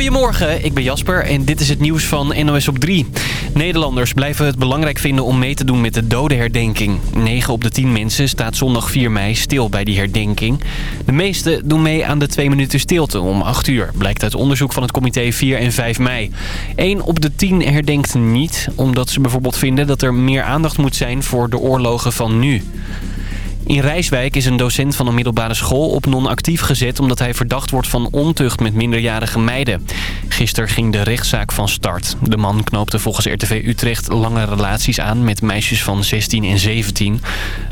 Goedemorgen, ik ben Jasper en dit is het nieuws van NOS op 3. Nederlanders blijven het belangrijk vinden om mee te doen met de dodenherdenking. 9 op de 10 mensen staat zondag 4 mei stil bij die herdenking. De meesten doen mee aan de 2 minuten stilte om 8 uur, blijkt uit onderzoek van het comité 4 en 5 mei. 1 op de 10 herdenkt niet, omdat ze bijvoorbeeld vinden dat er meer aandacht moet zijn voor de oorlogen van nu. In Rijswijk is een docent van een middelbare school op non-actief gezet... omdat hij verdacht wordt van ontucht met minderjarige meiden. Gisteren ging de rechtszaak van start. De man knoopte volgens RTV Utrecht lange relaties aan met meisjes van 16 en 17.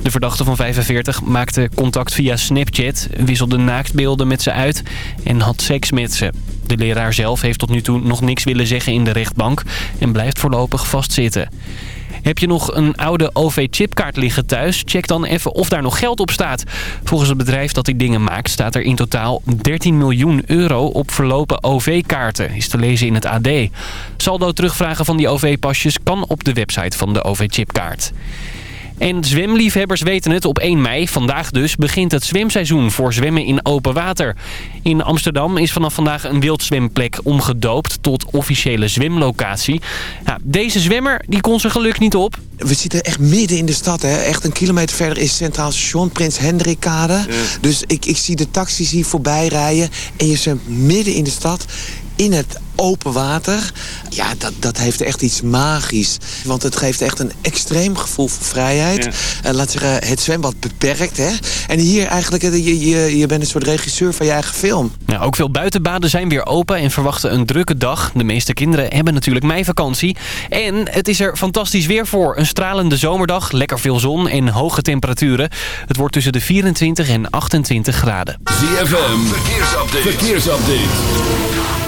De verdachte van 45 maakte contact via Snapchat, wisselde naaktbeelden met ze uit en had seks met ze. De leraar zelf heeft tot nu toe nog niks willen zeggen in de rechtbank en blijft voorlopig vastzitten. Heb je nog een oude OV-chipkaart liggen thuis? Check dan even of daar nog geld op staat. Volgens het bedrijf dat die dingen maakt staat er in totaal 13 miljoen euro op verlopen OV-kaarten. Is te lezen in het AD. Saldo terugvragen van die OV-pasjes kan op de website van de OV-chipkaart. En zwemliefhebbers weten het, op 1 mei, vandaag dus, begint het zwemseizoen voor zwemmen in open water. In Amsterdam is vanaf vandaag een wildzwemplek omgedoopt tot officiële zwemlocatie. Nou, deze zwemmer die kon zijn geluk niet op. We zitten echt midden in de stad. Hè? Echt een kilometer verder is Centraal Station, Prins Hendrikkade. Dus ik, ik zie de taxis hier voorbij rijden. En je zwemt midden in de stad in het open water. Ja, dat, dat heeft echt iets magisch. Want het geeft echt een extreem gevoel voor vrijheid. En laat zeggen, het zwembad beperkt. Hè? En hier eigenlijk, eh, je, je, je bent een soort regisseur van je eigen film. Ja, ook veel buitenbaden zijn weer open en verwachten een drukke dag. De meeste kinderen hebben natuurlijk meivakantie. En het is er fantastisch weer voor. Een stralende zomerdag, lekker veel zon en hoge temperaturen. Het wordt tussen de 24 en 28 graden. ZFM, verkeersupdate. verkeersupdate.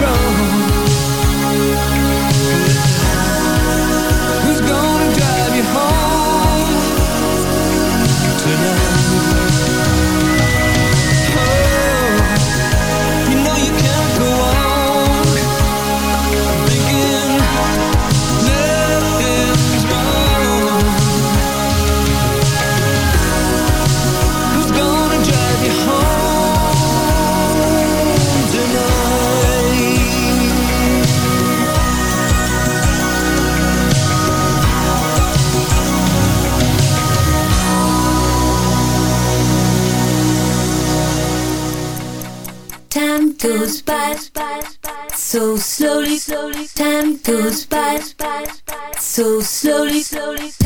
Wrong. Goes by so slowly, slowly.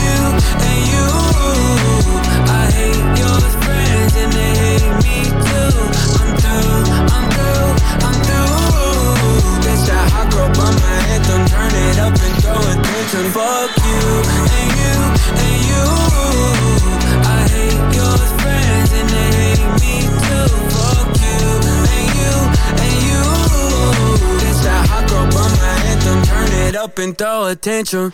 it up and throw attention.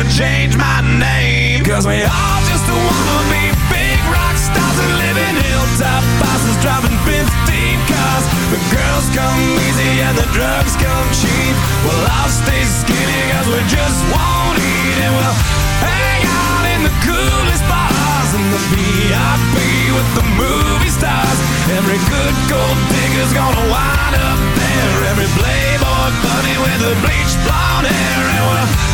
and change my name. Cause we all just wanna be big rock stars and live in hilltop houses driving 15 cars. The girls come easy and the drugs come cheap. Well, I'll stay skinny cause we just won't eat and we'll hang out in the coolest bars in the VIP with the movie stars. Every good gold digger's gonna wind up there. Every playboy bunny with the bleached blonde hair. And we'll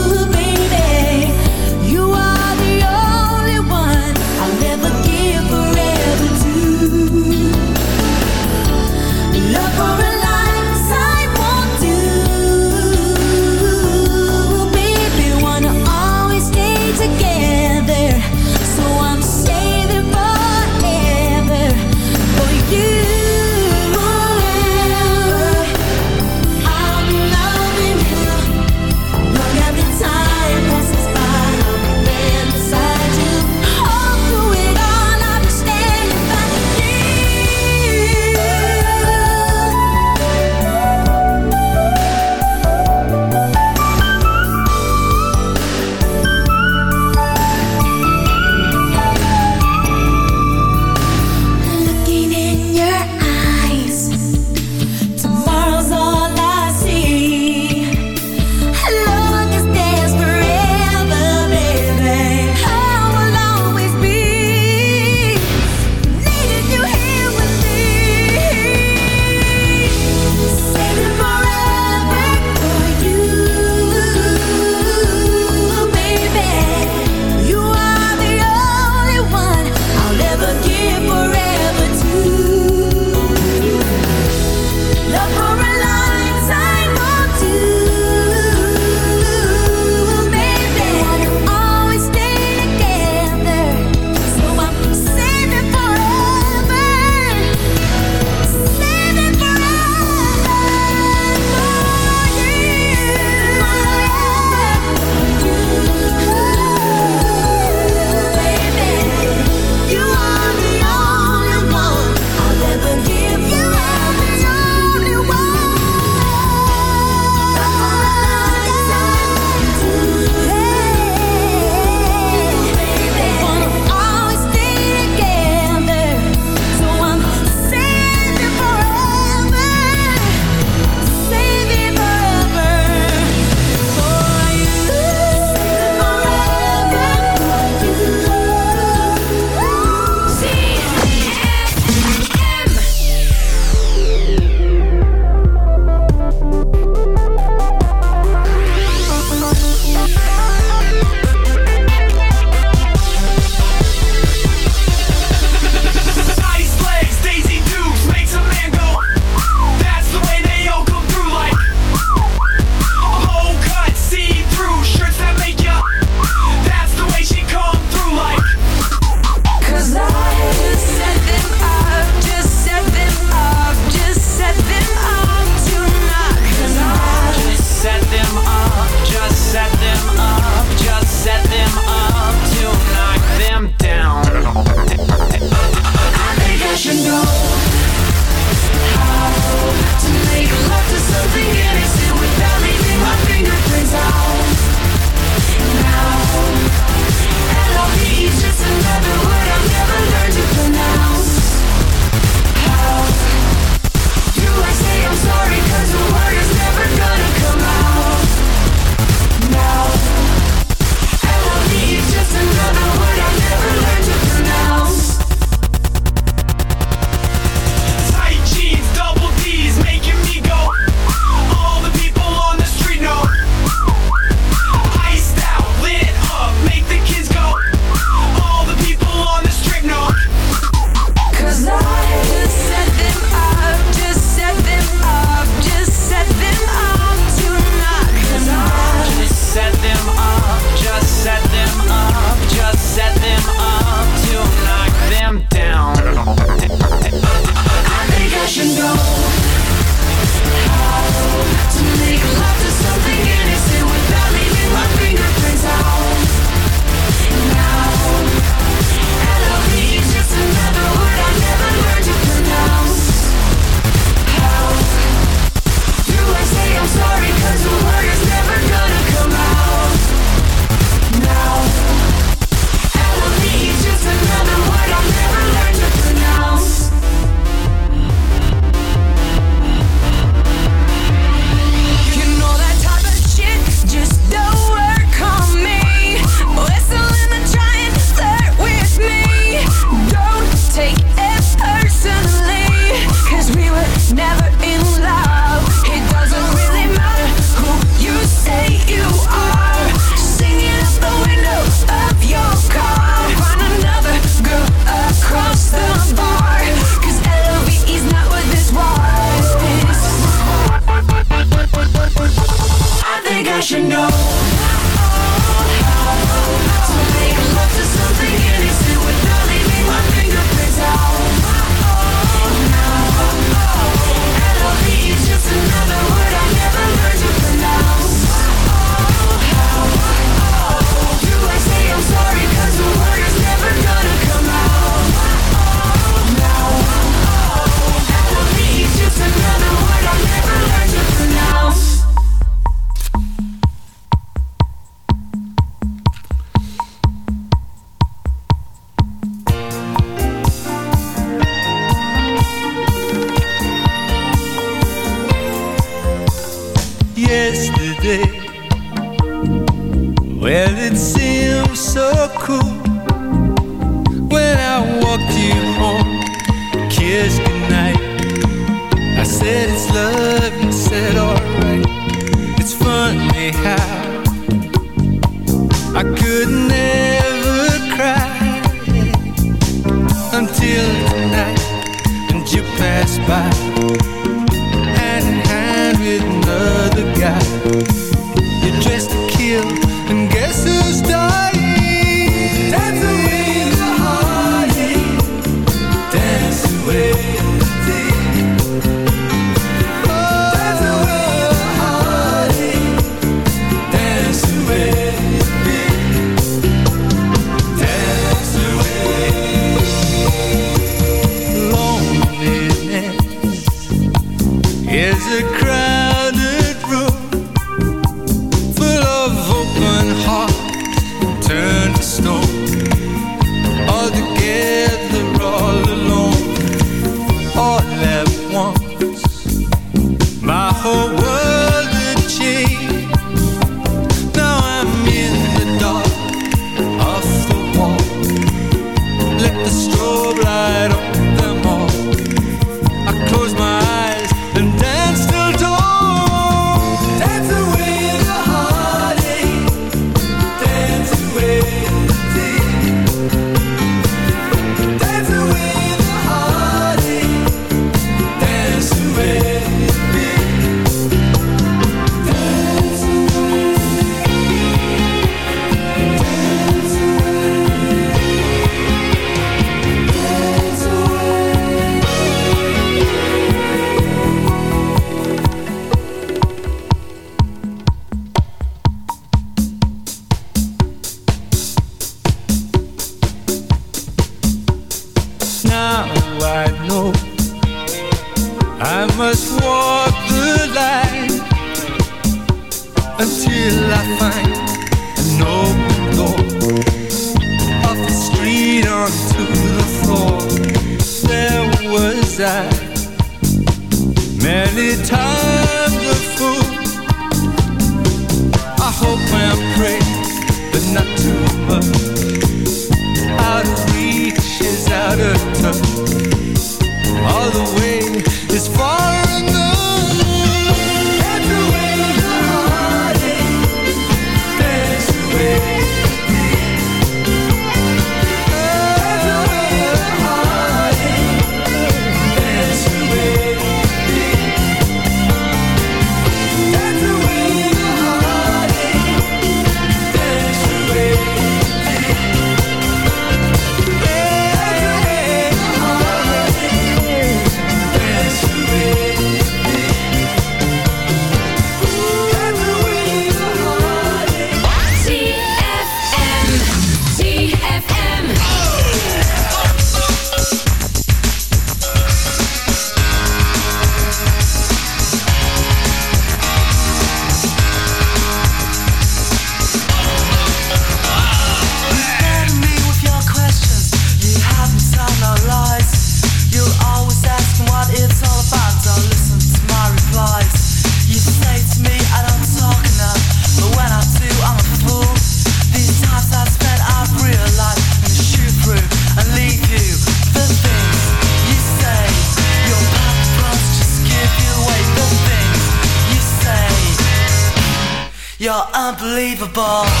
Unbelievable.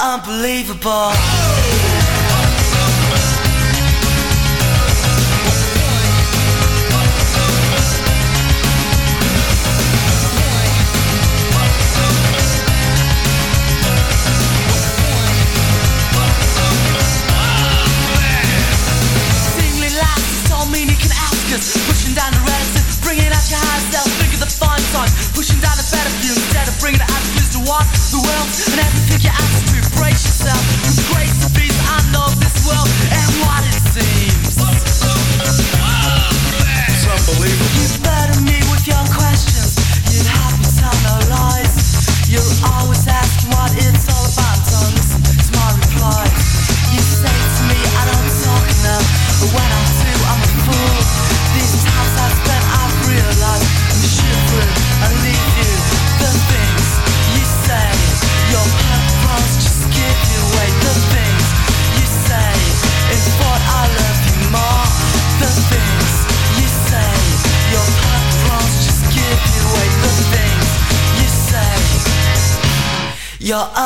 Unbelievable.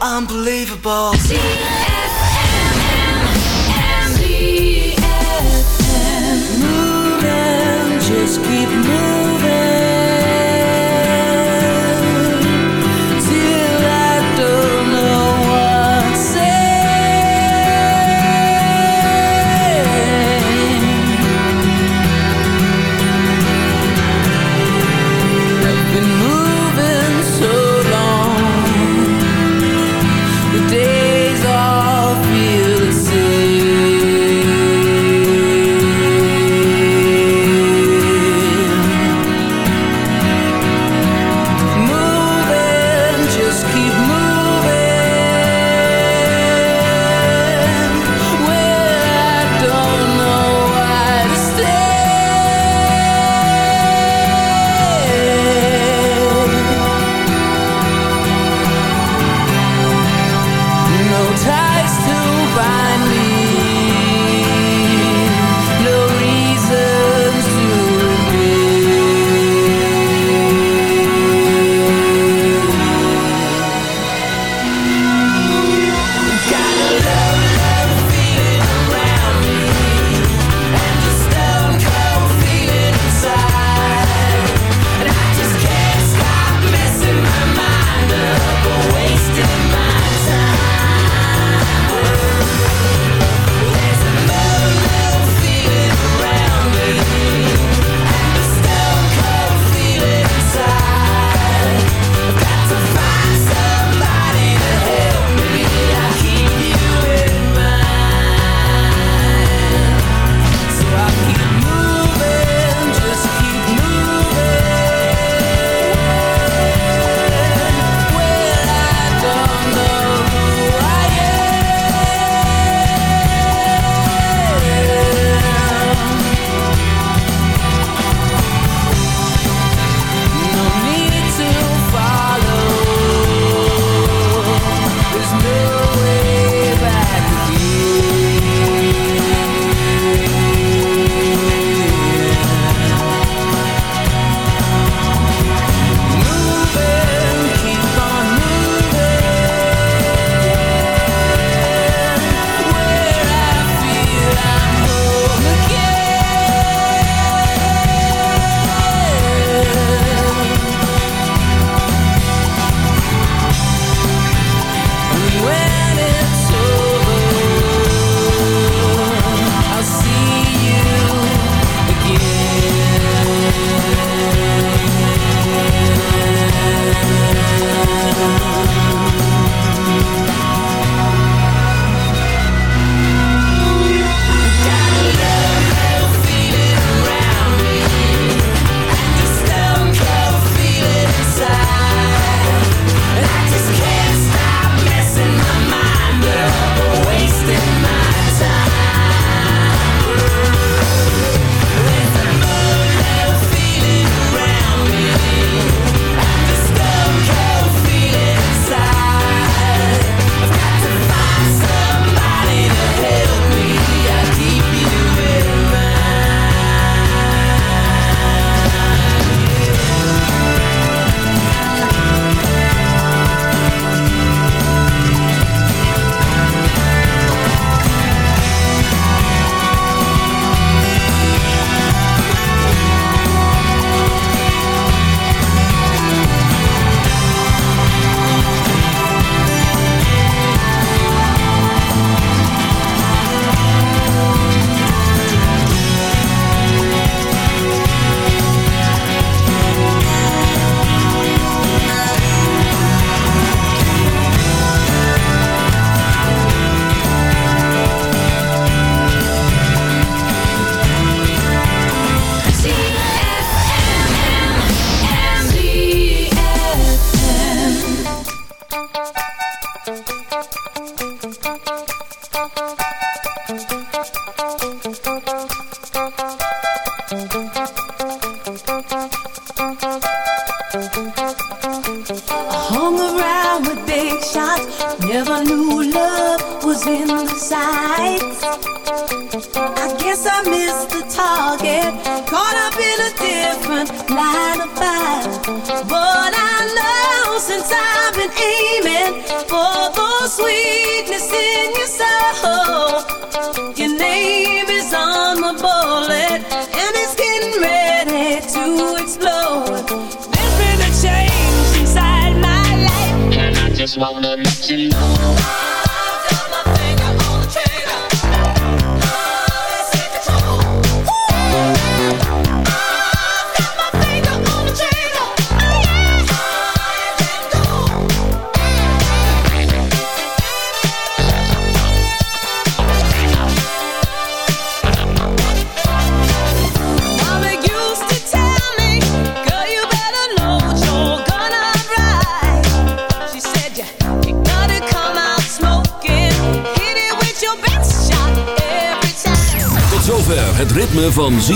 Unbelievable.